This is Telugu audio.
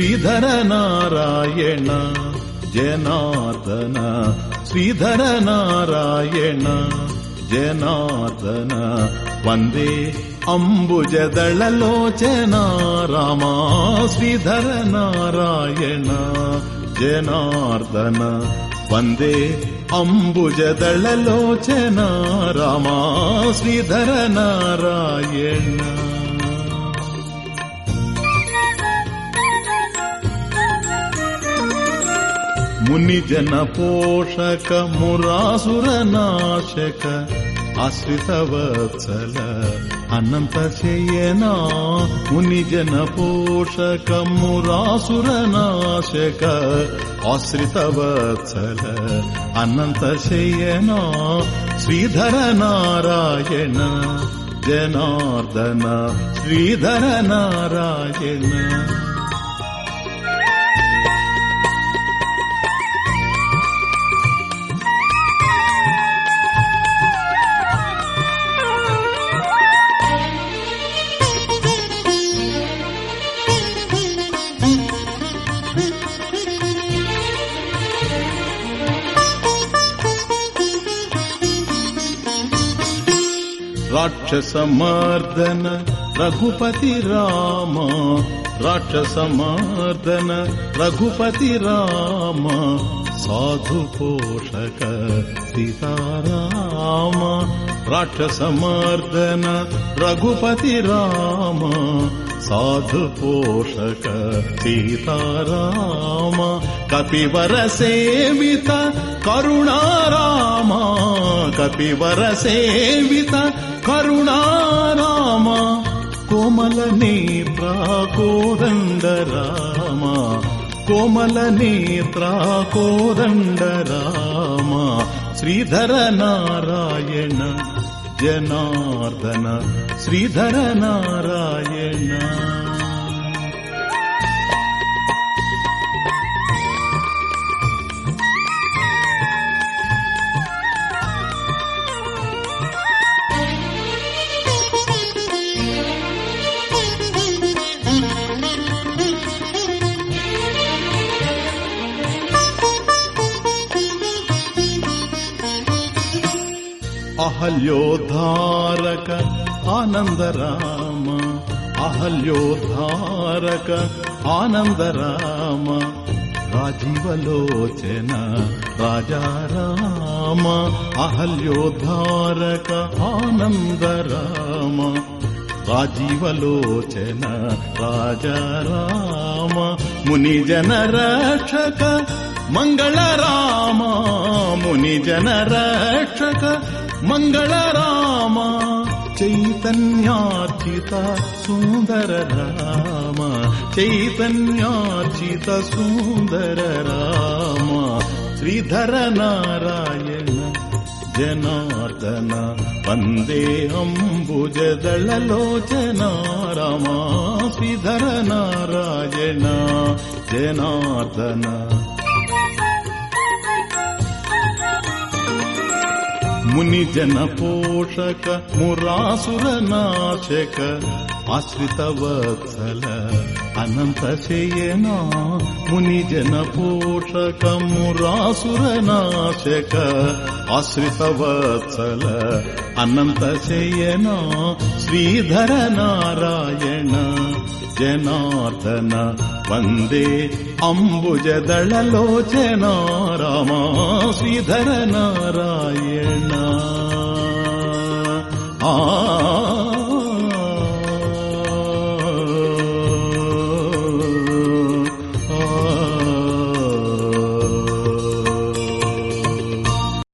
శ్రీధర నారాయణ జనార్దన శ్రీధర నారాయణ జనార్దన. వందే అంబుజదళలోచన రామా శ్రీధర నారాయణ జనార్దన. వందే అంబుజదళలోచన రామా శ్రీధర నారాయణ మునిజన పోషక మురాసుర నాశక ఆశ్రితవత్సల అనంత శయనా మునిజన పోషక మురాసుర నాశక ఆశ్రితవత్సల అనంత శయనా శ్రీధర నారాయణ జనార్దన శ్రీధర నారాయణ. राक्षसमार्दन रघुपति राम राक्षसमार्दन रघुपति राम साधुपोषक सीताराम राक्षसमार्दन रघुपति राम साधुपोषक सीताराम कपिवर सेवित करुणा కపివర సేవిత కరుణారామ కోమల నేత్ర కోదండ రామ కోమల నేత్ర కోదండ రామ శ్రీధర నారాయణ జనార్దన శ్రీధర నారాయణ अहल्यो धारक आनन्द राम अहल्यो धारक आनन्द राम। राजीवलोचन राजाराम अहल्यो धारक आनन्द राम राजीवलोचन राजाराम मुनिजन మంగళరామ చైతన్యార్చిత సుందర రామ చైతన్యార్చిత సుందర రామ శ్రీధర నారాయణ జనార్దన వందే అంబుజదళలోచన రామ శ్రీధర నారాయణ జనార్దన. మునిజన పోషక మురాసుర నాశక ఆశ్రిత వత్సల అనంత శయన మునిజన పోషక మురాసుర నాశక ఆశ్రిత వత్సల అనంత శయనా శ్రీధర నారాయణ. జనార్దన వందే అంబుజదళలోచన రామ శ్రీధర నారాయణ. ఆ